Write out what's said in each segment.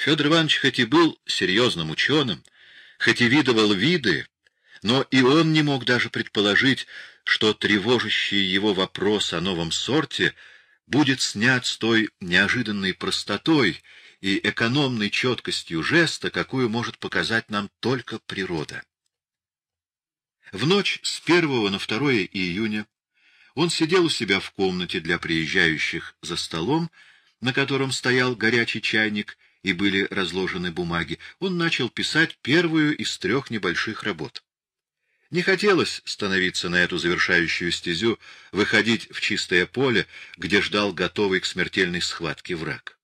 Федор Иванович хоть и был серьезным ученым, хоть и видывал виды, но и он не мог даже предположить, что тревожащий его вопрос о новом сорте будет снят с той неожиданной простотой и экономной четкостью жеста, какую может показать нам только природа. В ночь с 1 на 2 июня он сидел у себя в комнате для приезжающих за столом, на котором стоял горячий чайник и были разложены бумаги. Он начал писать первую из трех небольших работ. Не хотелось становиться на эту завершающую стезю, выходить в чистое поле, где ждал готовый к смертельной схватке враг.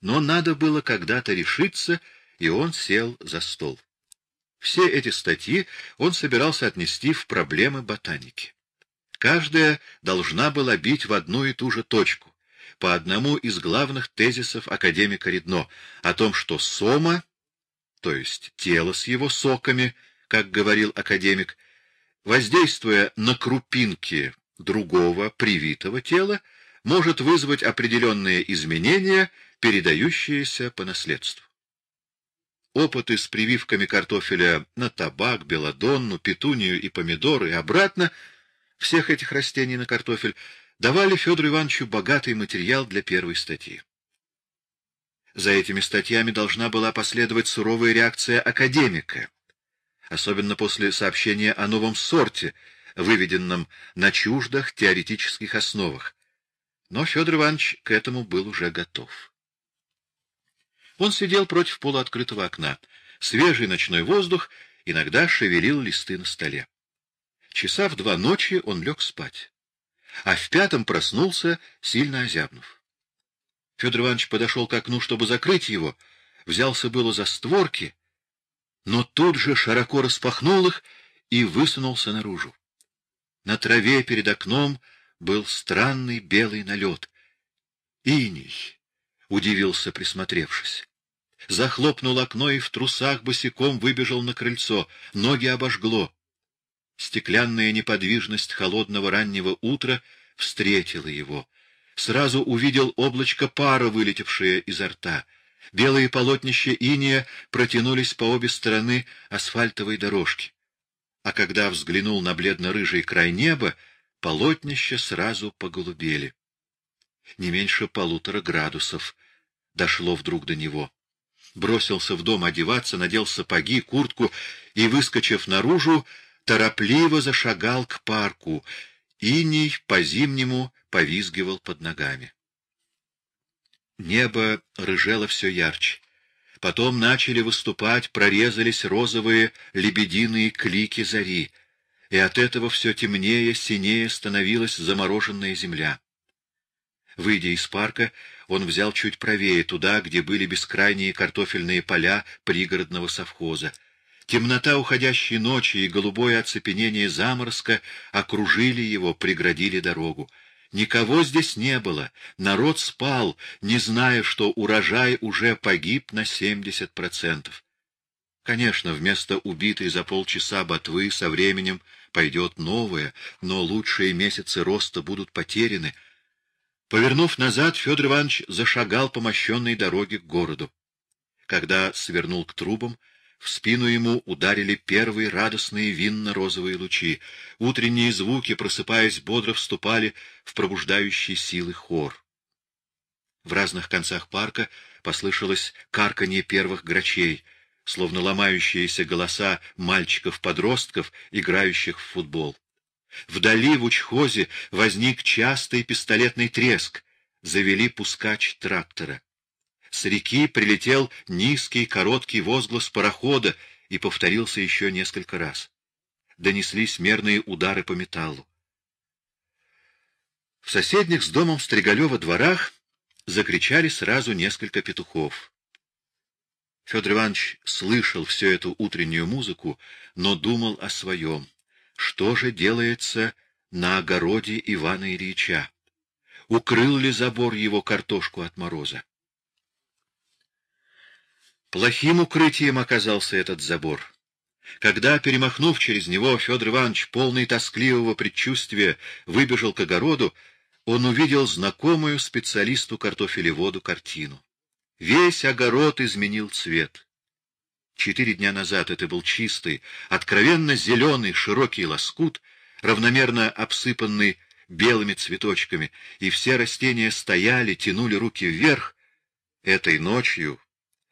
Но надо было когда-то решиться, и он сел за стол. Все эти статьи он собирался отнести в проблемы ботаники. Каждая должна была бить в одну и ту же точку, по одному из главных тезисов академика Редно о том, что сома, то есть тело с его соками, как говорил академик, воздействуя на крупинки другого привитого тела, может вызвать определенные изменения, передающиеся по наследству. Опыты с прививками картофеля на табак, белодонну, петунию и помидоры и обратно всех этих растений на картофель давали Федору Ивановичу богатый материал для первой статьи. За этими статьями должна была последовать суровая реакция академика, особенно после сообщения о новом сорте, выведенном на чуждых теоретических основах. Но Федор Иванович к этому был уже готов. Он сидел против полуоткрытого окна. Свежий ночной воздух иногда шевелил листы на столе. Часа в два ночи он лег спать. А в пятом проснулся, сильно озябнув. Федор Иванович подошел к окну, чтобы закрыть его, взялся было за створки, но тут же широко распахнул их и высунулся наружу. На траве перед окном был странный белый налет. «Иней!» — удивился, присмотревшись. Захлопнул окно и в трусах босиком выбежал на крыльцо. Ноги обожгло. Стеклянная неподвижность холодного раннего утра встретила его. Сразу увидел облачко пара, вылетевшее изо рта — Белые полотнища иния протянулись по обе стороны асфальтовой дорожки. А когда взглянул на бледно-рыжий край неба, полотнища сразу поголубели. Не меньше полутора градусов дошло вдруг до него. Бросился в дом одеваться, надел сапоги, куртку и, выскочив наружу, торопливо зашагал к парку. Иней по-зимнему повизгивал под ногами. Небо рыжело все ярче. Потом начали выступать, прорезались розовые лебединые клики зари, и от этого все темнее, синее становилась замороженная земля. Выйдя из парка, он взял чуть правее, туда, где были бескрайние картофельные поля пригородного совхоза. Темнота уходящей ночи и голубое оцепенение заморозка окружили его, преградили дорогу. Никого здесь не было, народ спал, не зная, что урожай уже погиб на 70%. Конечно, вместо убитой за полчаса ботвы со временем пойдет новая, но лучшие месяцы роста будут потеряны. Повернув назад, Федор Иванович зашагал по мощенной дороге к городу. Когда свернул к трубам, в спину ему ударили первые радостные винно-розовые лучи. Утренние звуки, просыпаясь, бодро вступали в пробуждающий силы хор. В разных концах парка послышалось карканье первых грачей, словно ломающиеся голоса мальчиков-подростков, играющих в футбол. Вдали в учхозе возник частый пистолетный треск, завели пускач трактора. С реки прилетел низкий короткий возглас парохода и повторился еще несколько раз. Донеслись мерные удары по металлу. В соседних с домом Стригалева дворах закричали сразу несколько петухов. Федор Иванович слышал всю эту утреннюю музыку, но думал о своем. Что же делается на огороде Ивана Ильича? Укрыл ли забор его картошку от мороза? Плохим укрытием оказался этот забор. Когда, перемахнув через него, Федор Иванович, полный тоскливого предчувствия, выбежал к огороду, он увидел знакомую специалисту картофелеводу картину. Весь огород изменил цвет. Четыре дня назад это был чистый, откровенно зеленый широкий лоскут, равномерно обсыпанный белыми цветочками, и все растения стояли, тянули руки вверх. Этой ночью,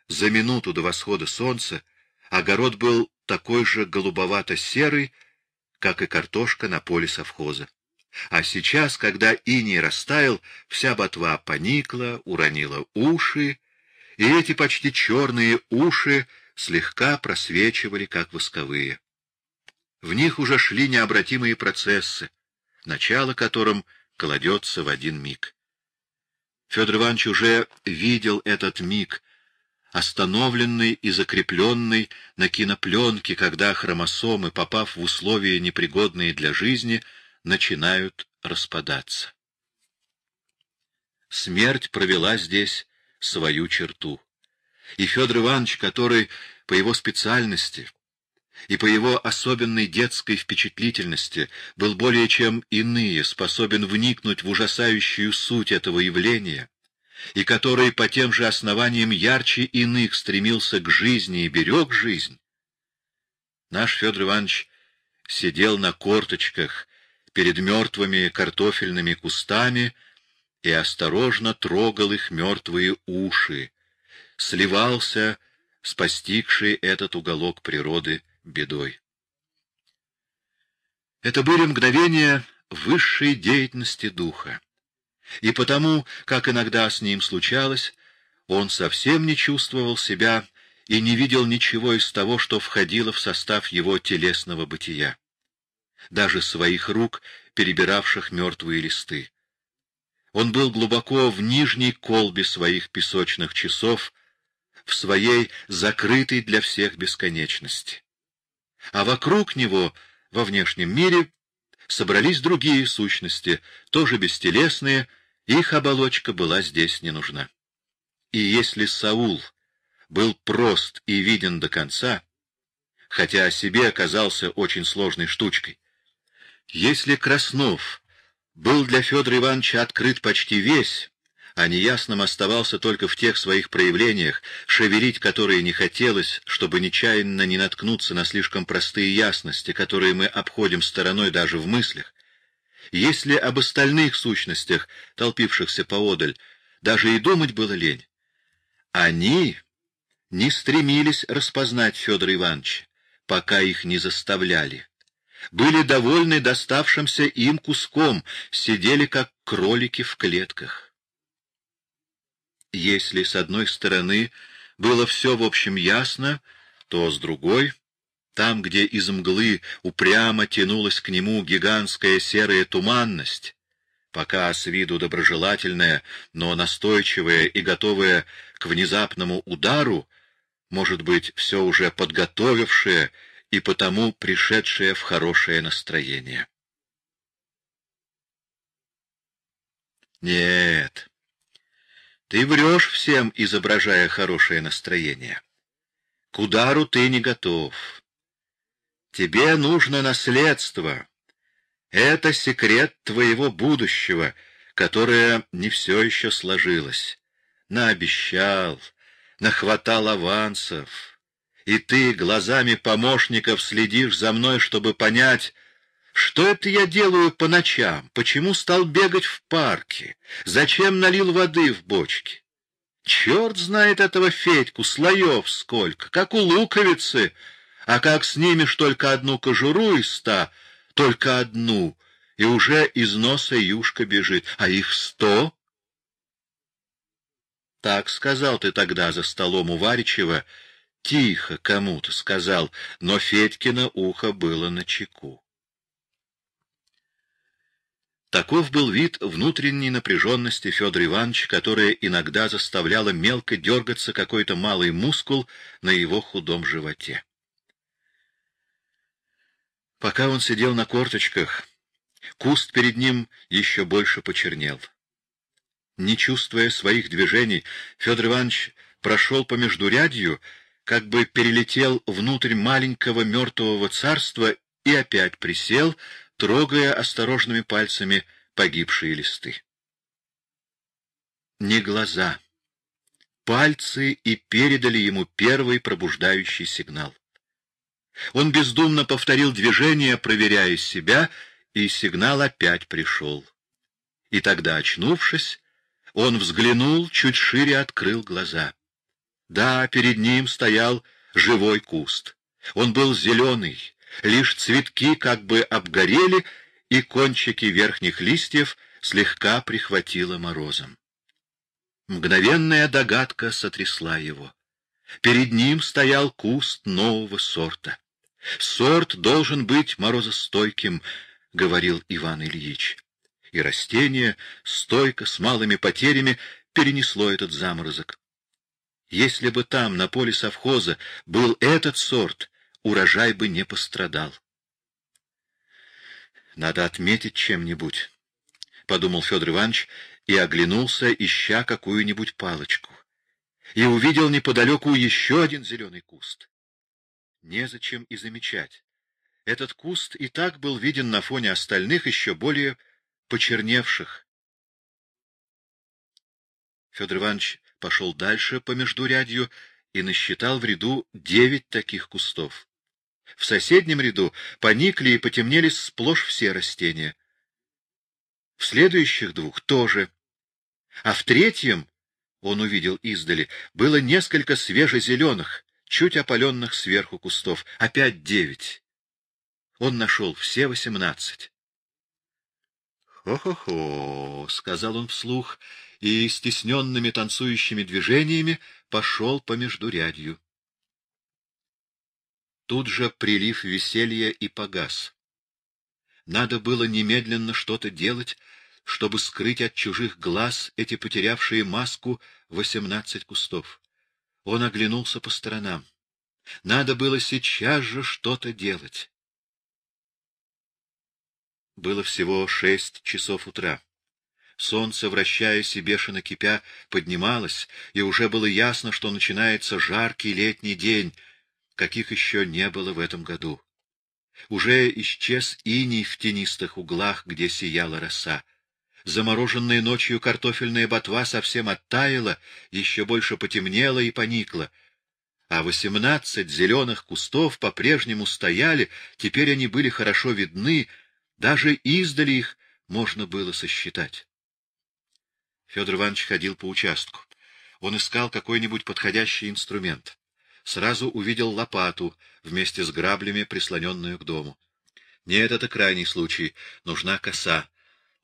за минуту до восхода солнца, огород был такой же голубовато-серый, как и картошка на поле совхоза. А сейчас, когда иней растаял, вся ботва поникла, уронила уши, и эти почти черные уши слегка просвечивали, как восковые. В них уже шли необратимые процессы, начало которым кладется в один миг. Федор Иванович уже видел этот миг, остановленный и закрепленный на кинопленке, когда хромосомы, попав в условия непригодные для жизни, начинают распадаться. Смерть провела здесь свою черту. И Федор Иванович, который по его специальности и по его особенной детской впечатлительности был более чем иные способен вникнуть в ужасающую суть этого явления, и который по тем же основаниям ярче иных стремился к жизни и берег жизнь, наш Федор Иванович сидел на корточках перед мертвыми картофельными кустами и осторожно трогал их мертвые уши, сливался с постигшей этот уголок природы бедой. Это были мгновения высшей деятельности духа. И потому, как иногда с ним случалось, он совсем не чувствовал себя и не видел ничего из того, что входило в состав его телесного бытия. Даже своих рук, перебиравших мертвые листы. Он был глубоко в нижней колбе своих песочных часов, в своей закрытой для всех бесконечности а вокруг него, во внешнем мире, собрались другие сущности, тоже бестелесные, их оболочка была здесь не нужна. И если Саул был прост и виден до конца, хотя о себе оказался очень сложной штучкой, если Краснов был для Федора Ивановича открыт почти весь, а неясным оставался только в тех своих проявлениях, шевелить которые не хотелось, чтобы нечаянно не наткнуться на слишком простые ясности, которые мы обходим стороной даже в мыслях. Если об остальных сущностях, толпившихся поодаль, даже и думать было лень, они не стремились распознать Федора Ивановича, пока их не заставляли. Были довольны доставшимся им куском, сидели как кролики в клетках. Если с одной стороны было все в общем ясно, то с другой, там, где из мглы упрямо тянулась к нему гигантская серая туманность, пока с виду доброжелательная, но настойчивая и готовая к внезапному удару, может быть, все уже подготовившая и потому пришедшая в хорошее настроение. Нет, ты врешь всем, изображая хорошее настроение. К удару ты не готов. Тебе нужно наследство. Это секрет твоего будущего, которое не все еще сложилось. Наобещал, нахватал авансов. И ты глазами помощников следишь за мной, чтобы понять, что это я делаю по ночам? Почему стал бегать в парке? Зачем налил воды в бочки? Черт знает этого Федьку, слоев сколько, как у луковицы. А как снимешь только одну кожуру из ста, только одну, и уже из носа юшка бежит, а их сто? Так сказал ты тогда за столом у Варичева, тихо кому-то сказал, но Федькино ухо было на чеку. Таков был вид внутренней напряженности Федора Ивановича, которая иногда заставляла мелко дергаться какой-то малый мускул на его худом животе. Пока он сидел на корточках, куст перед ним еще больше почернел. Не чувствуя своих движений, Федор Иванович прошел по междурядью, как бы перелетел внутрь маленького мертвого царства и опять присел, трогая осторожными пальцами погибшие листы. Не глаза, пальцы и передали ему первый пробуждающий сигнал. Он бездумно повторил движение, проверяя себя, и сигнал опять пришел. И тогда, очнувшись, он взглянул, чуть шире открыл глаза. Да, перед ним стоял живой куст. Он был зеленый, лишь цветки как бы обгорели, и кончики верхних листьев слегка прихватило морозом. Мгновенная догадка сотрясла его. Перед ним стоял куст нового сорта. Сорт должен быть морозостойким, — говорил Иван Ильич. И растение, стойко, с малыми потерями, перенесло этот заморозок. Если бы там, на поле совхоза, был этот сорт, урожай бы не пострадал. Надо отметить чем-нибудь, — подумал Федор Иванович и оглянулся, ища какую-нибудь палочку. И увидел неподалеку еще один зеленый куст. Незачем и замечать. Этот куст и так был виден на фоне остальных, еще более почерневших. Федор Иванович пошел дальше по междурядью и насчитал в ряду девять таких кустов. В соседнем ряду поникли и потемнели сплошь все растения. В следующих двух тоже. А в третьем, он увидел издали, было несколько свежезеленых, чуть опаленных сверху кустов. Опять девять. Он нашел все восемнадцать. «Хо-хо-хо», — сказал он вслух, и стесненными танцующими движениями пошел по междурядью. Тут же прилив веселья и погас. Надо было немедленно что-то делать, чтобы скрыть от чужих глаз эти потерявшие маску восемнадцать кустов. Он оглянулся по сторонам. Надо было сейчас же что-то делать. Было всего шесть часов утра. Солнце, вращаясь и бешено кипя, поднималось, и уже было ясно, что начинается жаркий летний день, каких еще не было в этом году. Уже исчез иней в тенистых углах, где сияла роса. Замороженная ночью картофельная ботва совсем оттаяла, еще больше потемнела и поникла. А восемнадцать зеленых кустов по-прежнему стояли, теперь они были хорошо видны, даже издали их можно было сосчитать. Федор Иванович ходил по участку. Он искал какой-нибудь подходящий инструмент. Сразу увидел лопату вместе с граблями, прислоненную к дому. Нет, это крайний случай. Нужна коса.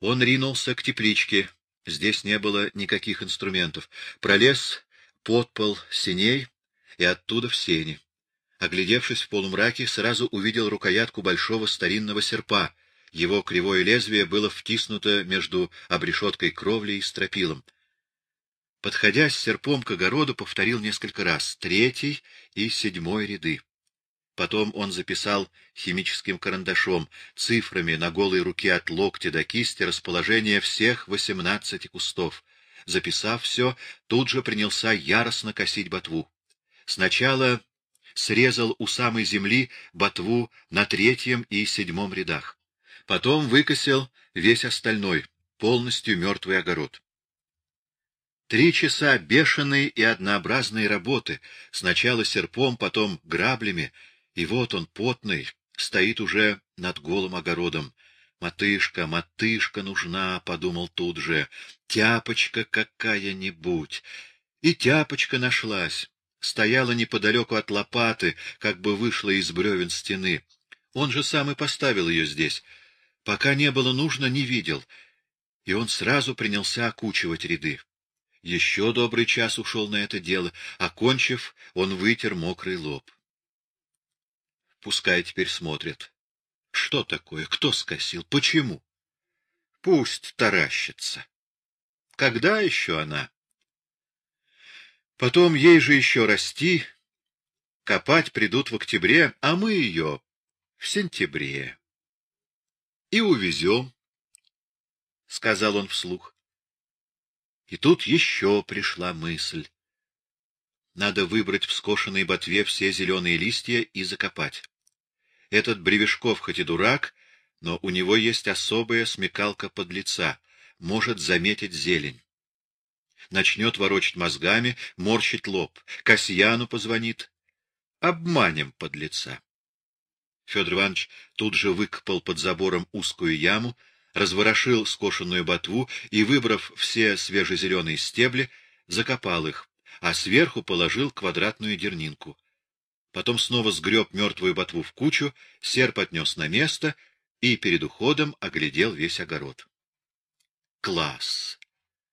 Он ринулся к тепличке. Здесь не было никаких инструментов. Пролез под пол синей и оттуда в сени. Оглядевшись в полумраке, сразу увидел рукоятку большого старинного серпа. Его кривое лезвие было втиснуто между обрешеткой кровли и стропилом. Подходя с серпом к огороду, повторил несколько раз третий и седьмой ряды. Потом он записал химическим карандашом, цифрами на голой руке от локтя до кисти расположение всех восемнадцати кустов. Записав все, тут же принялся яростно косить ботву. Сначала срезал у самой земли ботву на третьем и седьмом рядах. Потом выкосил весь остальной, полностью мертвый огород. Три часа бешеной и однообразной работы, сначала серпом, потом граблями, и вот он, потный, стоит уже над голым огородом. «Матышка, матышка нужна», — подумал тут же, — «тяпочка какая-нибудь». И тяпочка нашлась, стояла неподалеку от лопаты, как бы вышла из бревен стены. Он же сам и поставил ее здесь. Пока не было нужно, не видел. И он сразу принялся окучивать ряды. Еще добрый час ушел на это дело. Окончив, он вытер мокрый лоб. Пускай теперь смотрят. Что такое? Кто скосил? Почему? Пусть таращится. Когда еще она? Потом ей же еще расти. Копать придут в октябре, а мы ее в сентябре. И увезем, — сказал он вслух. И тут еще пришла мысль. Надо выбрать в скошенной ботве все зеленые листья и закопать. Этот Бревешков хоть и дурак, но у него есть особая смекалка подлеца, может заметить зелень. Начнет ворочать мозгами, морщить лоб. Касьяну позвонит. Обманем подлеца. Федор Иванович тут же выкопал под забором узкую яму, разворошил скошенную ботву и, выбрав все свежезеленые стебли, закопал их, а сверху положил квадратную дернинку. Потом снова сгреб мертвую ботву в кучу, серп отнес на место и перед уходом оглядел весь огород. «Класс!»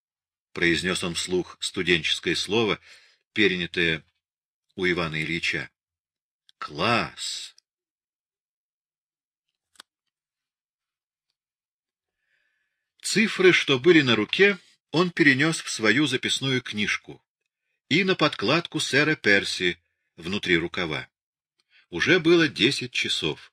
— произнес он вслух студенческое слово, перенятое у Ивана Ильича. «Класс!» Цифры, что были на руке, он перенес в свою записную книжку и на подкладку сэра Перси внутри рукава. Уже было десять часов.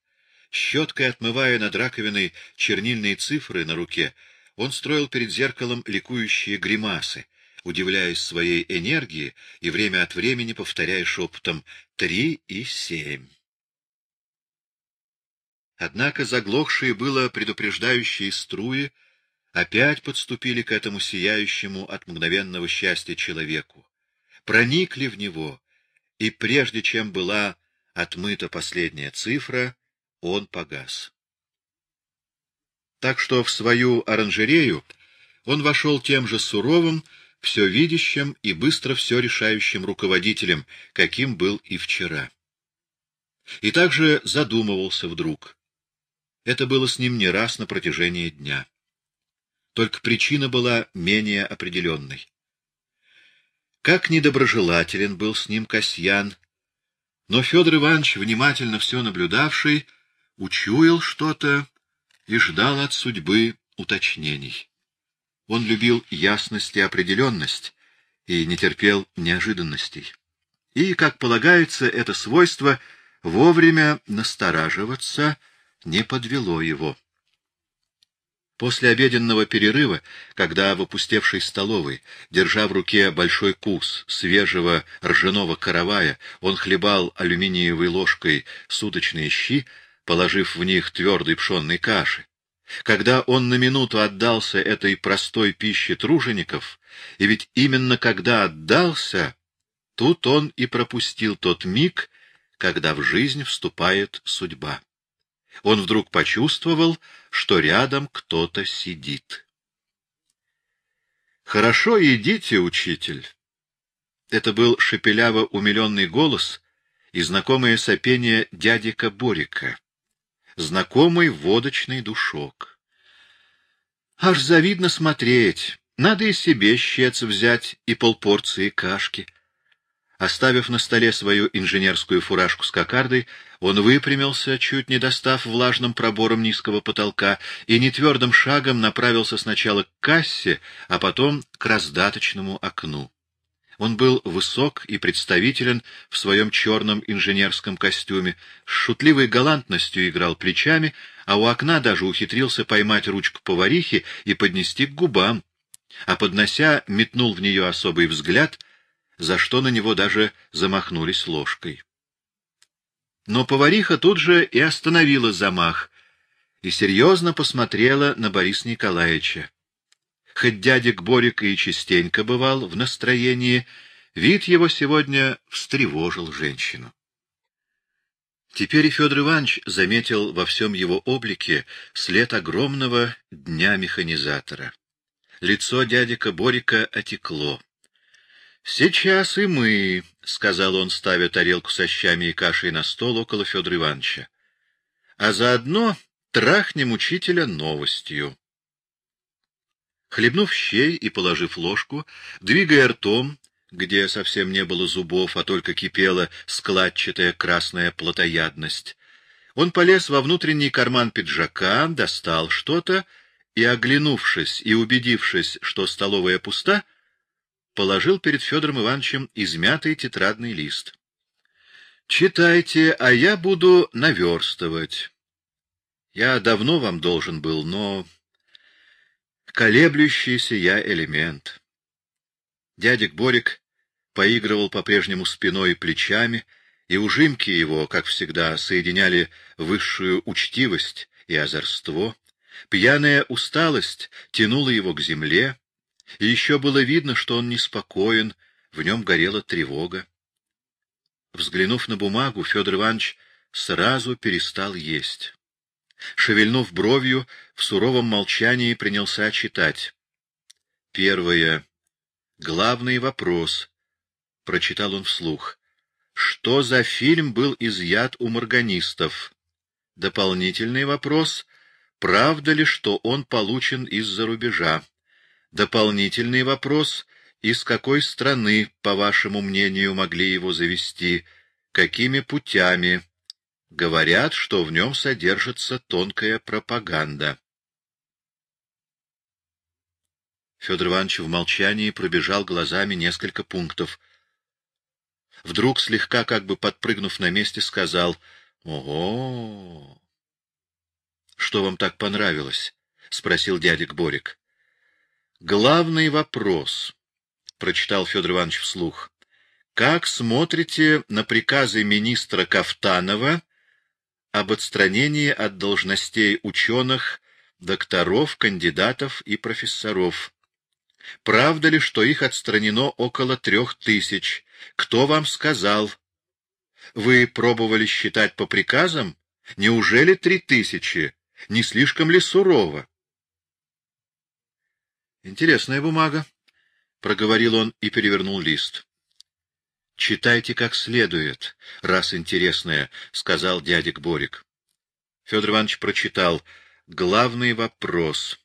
Щеткой отмывая над раковиной чернильные цифры на руке, он строил перед зеркалом ликующие гримасы, удивляясь своей энергии и время от времени повторяя шепотом «три и семь». Однако заглохшие было предупреждающие струи опять подступили к этому сияющему от мгновенного счастья человеку, проникли в него, и прежде чем была отмыта последняя цифра, он погас. Так что в свою оранжерею он вошел тем же суровым, все видящим и быстро все решающим руководителем, каким был и вчера. И также задумывался вдруг. Это было с ним не раз на протяжении дня только причина была менее определенной. Как недоброжелателен был с ним Касьян, но Федор Иванович, внимательно все наблюдавший, учуял что-то и ждал от судьбы уточнений. Он любил ясность и определенность и не терпел неожиданностей. И, как полагается, это свойство вовремя настораживаться не подвело его. После обеденного перерыва, когда в опустевшей столовой, держа в руке большой кус свежего ржаного каравая, он хлебал алюминиевой ложкой суточные щи, положив в них твердой пшенной каши, когда он на минуту отдался этой простой пище тружеников, и ведь именно когда отдался, тут он и пропустил тот миг, когда в жизнь вступает судьба он вдруг почувствовал, что рядом кто-то сидит. «Хорошо идите, учитель!» Это был шепеляво умиленный голос и знакомое сопение дядика Борика, знакомый водочный душок. Аж завидно смотреть, надо и себе щец взять и полпорции кашки — Оставив на столе свою инженерскую фуражку с кокардой, он выпрямился, чуть не достав влажным пробором низкого потолка, и нетвердым шагом направился сначала к кассе, а потом к раздаточному окну. Он был высок и представителен в своем черном инженерском костюме, с шутливой галантностью играл плечами, а у окна даже ухитрился поймать ручку поварихи и поднести к губам, а поднося, метнул в нее особый взгляд — за что на него даже замахнулись ложкой. Но повариха тут же и остановила замах и серьезно посмотрела на Бориса Николаевича. Хоть дядик Борик и частенько бывал в настроении, вид его сегодня встревожил женщину. Теперь и Федор Иванович заметил во всем его облике след огромного дня механизатора. Лицо дядика Борика отекло. Сейчас и мы, — сказал он, ставя тарелку со щами и кашей на стол около Федора Ивановича. А заодно трахнем учителя новостью. Хлебнув щей и положив ложку, двигая ртом, где совсем не было зубов, а только кипела складчатая красная плотоядность, он полез во внутренний карман пиджака, достал что-то и, оглянувшись и убедившись, что столовая пуста, — положил перед Федором Ивановичем измятый тетрадный лист. — Читайте, а я буду наверстывать. Я давно вам должен был, но... Колеблющийся я элемент. Дядик Борик поигрывал по-прежнему спиной и плечами, и ужимки его, как всегда, соединяли высшую учтивость и озорство. Пьяная усталость тянула его к земле, И еще было видно, что он неспокоен, в нем горела тревога. Взглянув на бумагу, Федор Иванович сразу перестал есть. Шевельнув бровью, в суровом молчании принялся читать. Первое. Главный вопрос. Прочитал он вслух. Что за фильм был изъят у морганистов? Дополнительный вопрос. Правда ли, что он получен из-за рубежа? Дополнительный вопрос. Из какой страны, по вашему мнению, могли его завести? Какими путями? Говорят, что в нем содержится тонкая пропаганда. Федор Иванович в молчании пробежал глазами несколько пунктов. Вдруг, слегка как бы подпрыгнув на месте, сказал «Ого!» «Что вам так понравилось?» — спросил дядик Борик. «Главный вопрос», — прочитал Федор Иванович вслух, — «как смотрите на приказы министра Кафтанова об отстранении от должностей ученых, докторов, кандидатов и профессоров?» Правда ли, что их отстранено около трех тысяч? Кто вам сказал? Вы пробовали считать по приказам? Неужели три тысячи? Не слишком ли сурово? Интересная бумага, — проговорил он и перевернул лист. Читайте как следует, раз интересная, — сказал дядик Борик. Федор Иванович прочитал. Главный вопрос.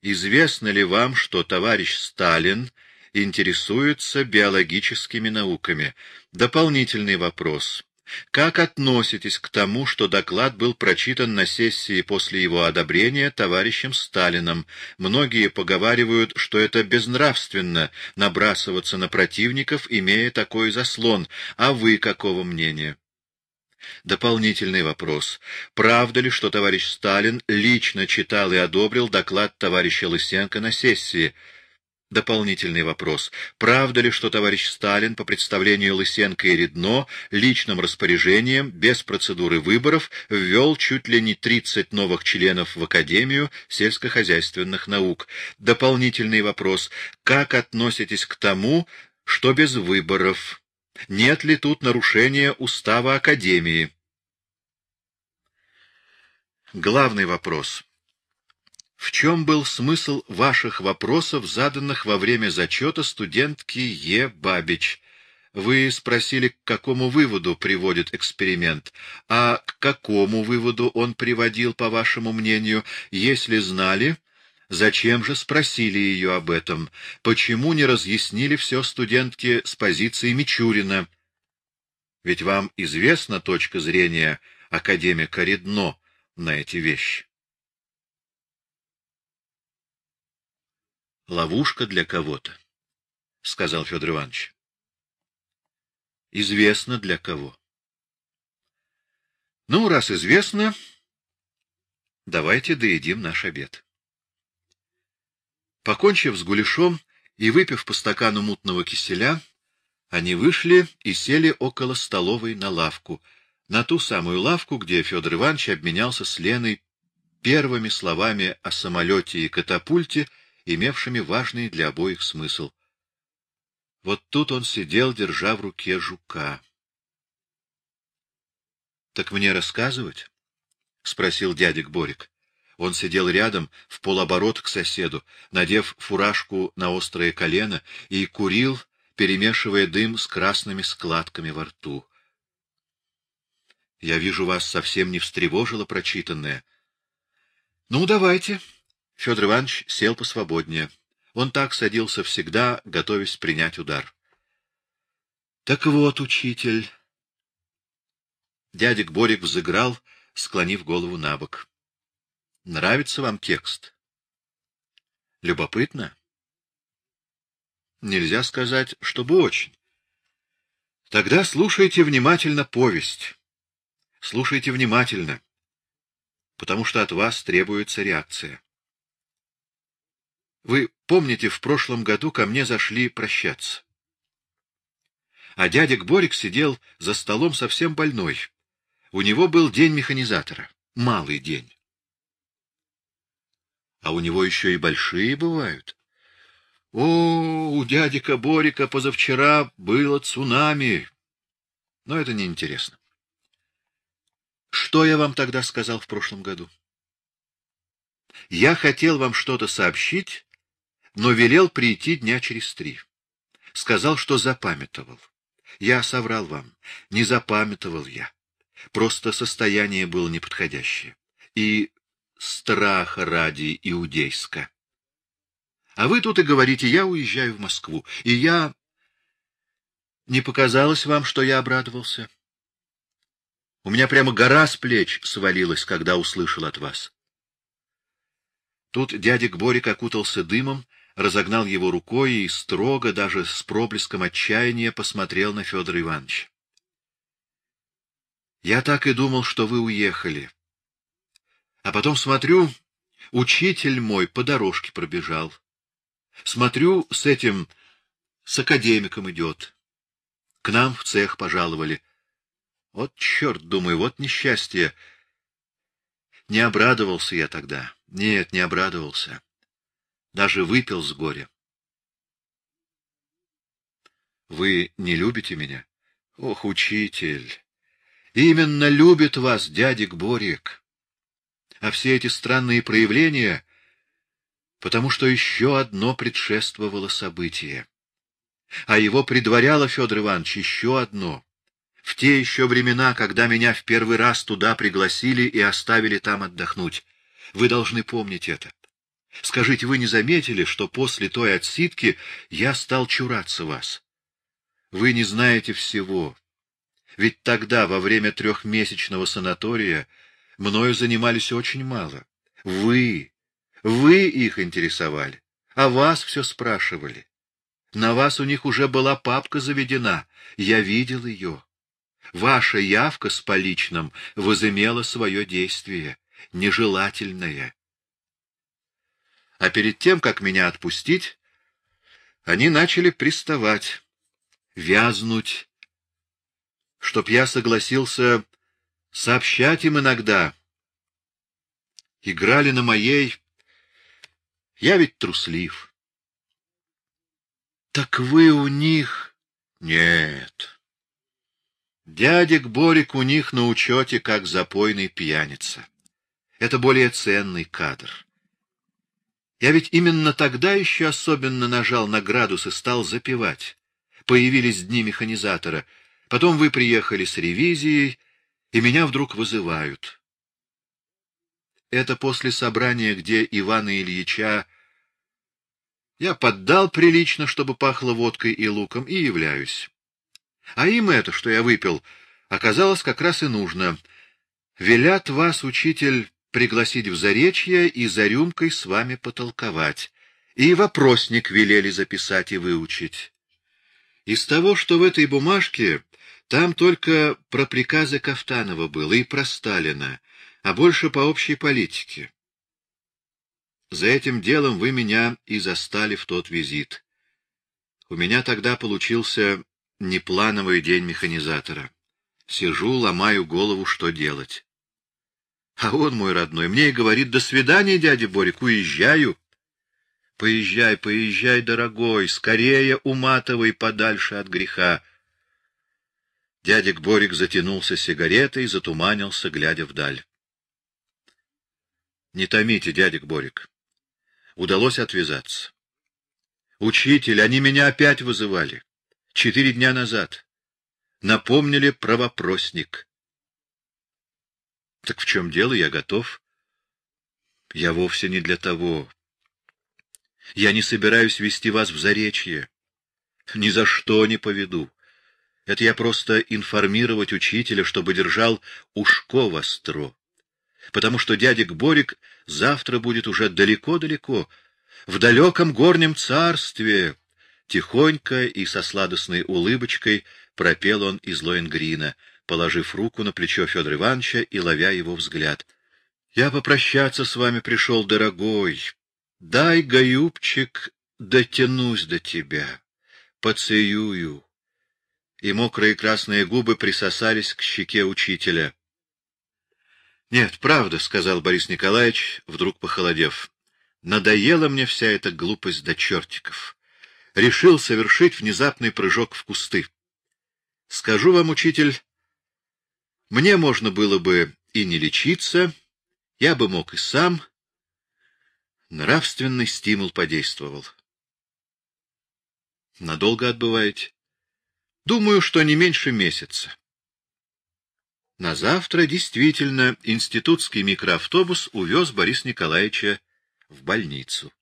Известно ли вам, что товарищ Сталин интересуется биологическими науками? Дополнительный вопрос. Как относитесь к тому, что доклад был прочитан на сессии после его одобрения товарищем Сталином? Многие поговаривают, что это безнравственно набрасываться на противников, имея такой заслон. А вы какого мнения? Дополнительный вопрос. Правда ли, что товарищ Сталин лично читал и одобрил доклад товарища Лысенко на сессии? Дополнительный вопрос. Правда ли, что товарищ Сталин по представлению Лысенко и Редно личным распоряжением, без процедуры выборов, ввел чуть ли не 30 новых членов в Академию сельскохозяйственных наук? Дополнительный вопрос. Как относитесь к тому, что без выборов? Нет ли тут нарушения устава Академии? Главный вопрос. В чем был смысл ваших вопросов, заданных во время зачета студентки Е. Бабич? Вы спросили, к какому выводу приводит эксперимент, а к какому выводу он приводил, по вашему мнению, если знали, Зачем же спросили ее об этом? Почему не разъяснили все студентке с позиции Мичурина? Ведь вам известна точка зрения академика Редно на эти вещи. Ловушка для кого-то, — сказал Федор Иванович. Известно для кого. Ну, раз известно, давайте доедим наш обед. Покончив с гуляшом и выпив по стакану мутного киселя, они вышли и сели около столовой на лавку, на ту самую лавку, где Федор Иванович обменялся с Леной первыми словами о самолете и катапульте, имевшими важный для обоих смысл. Вот тут он сидел, держа в руке жука. — Так мне рассказывать? — спросил дядик Борик. Он сидел рядом, в полоборот к соседу, надев фуражку на острое колено, и курил, перемешивая дым с красными складками во рту. — Я вижу, вас совсем не встревожило прочитанное. — Ну, давайте. Федор Иванович сел посвободнее. Он так садился всегда, готовясь принять удар. — Так вот, учитель... Дядик Борик взыграл, склонив голову на бок. Нравится вам текст? Любопытно? Нельзя сказать, чтобы очень. Тогда слушайте внимательно повесть. Слушайте внимательно, потому что от вас требуется реакция. Вы помните, в прошлом году ко мне зашли прощаться. А дядик Борик сидел за столом совсем больной. У него был день механизатора, малый день. А у него еще и большие бывают. О, у дядика Борика позавчера было цунами. Но это неинтересно. Что я вам тогда сказал в прошлом году? Я хотел вам что-то сообщить, но велел прийти дня через три. Сказал, что запамятовал. Я соврал вам. Не запамятовал я. Просто состояние было неподходящее. И страха ради иудейска. А вы тут и говорите, я уезжаю в Москву. И я... Не показалось вам, что я обрадовался? У меня прямо гора с плеч свалилась, когда услышал от вас. Тут дядик Борик окутался дымом, разогнал его рукой и строго, даже с проблеском отчаяния, посмотрел на Федора Ивановича. Я так и думал, что вы уехали. А потом смотрю, учитель мой по дорожке пробежал. Смотрю, с этим, с академиком идет. К нам в цех пожаловали. Вот черт, думаю, вот несчастье. Не обрадовался я тогда. Нет, не обрадовался. Даже выпил с горя. Вы не любите меня? Ох, учитель! Именно любит вас дядик Борик. А все эти странные проявления, потому что еще одно предшествовало событие. А его предваряло, Федор Иванович, еще одно. В те еще времена, когда меня в первый раз туда пригласили и оставили там отдохнуть. Вы должны помнить это. Скажите, вы не заметили, что после той отсидки я стал чураться вас? Вы не знаете всего. Ведь тогда, во время трехмесячного санатория, мною занимались очень мало. Вы, вы их интересовали, а вас все спрашивали. На вас у них уже была папка заведена, я видел ее. Ваша явка с поличным возымела свое действие, нежелательное. А перед тем, как меня отпустить, они начали приставать, вязнуть, чтоб я согласился сообщать им иногда. Играли на моей... Я ведь труслив. Так вы у них... Нет. Дядик Борик у них на учете как запойный пьяница. Это более ценный кадр. Я ведь именно тогда еще особенно нажал на градус и стал запевать. Появились дни механизатора — Потом вы приехали с ревизией, и меня вдруг вызывают. Это после собрания, где Ивана Ильича я поддал прилично, чтобы пахло водкой и луком, и являюсь. А им это, что я выпил, оказалось как раз и нужно. Велят вас, учитель, пригласить в Заречье и за рюмкой с вами потолковать. И вопросник велели записать и выучить. Из того, что в этой бумажке там только про приказы Кафтанова было и про Сталина, а больше по общей политике. За этим делом вы меня и застали в тот визит. У меня тогда получился неплановый день механизатора. Сижу, ломаю голову, что делать. А он, мой родной, мне и говорит, до свидания, дядя Борик, уезжаю. Поезжай, поезжай, дорогой, скорее уматывай подальше от греха. Дядик Борик затянулся сигаретой, затуманился, глядя вдаль. — Не томите, дядик Борик. Удалось отвязаться. — Учитель, они меня опять вызывали. Четыре дня назад. Напомнили про вопросник. — Так в чем дело? Я готов. — Я вовсе не для того. Я не собираюсь вести вас в заречье. Ни за что не поведу. Это я просто информировать учителя, чтобы держал ушко востро. Потому что дядик Борик завтра будет уже далеко-далеко, в далеком горнем царстве. Тихонько и со сладостной улыбочкой пропел он из Лоенгрина, положив руку на плечо Федора Ивановича и ловя его взгляд. — Я попрощаться с вами пришел, дорогой. Дай, гаюбчик, дотянусь до тебя, поцелую и мокрые красные губы присосались к щеке учителя. — Нет, правда, — сказал Борис Николаевич, вдруг похолодев. — Надоела мне вся эта глупость до чертиков. решил совершить внезапный прыжок в кусты. Скажу вам, учитель, мне можно было бы и не лечиться, я бы мог и сам. Нравственный стимул подействовал. Надолго отбываете? Думаю, что не меньше месяца. На завтра действительно институтский микроавтобус увез Бориса Николаевича в больницу.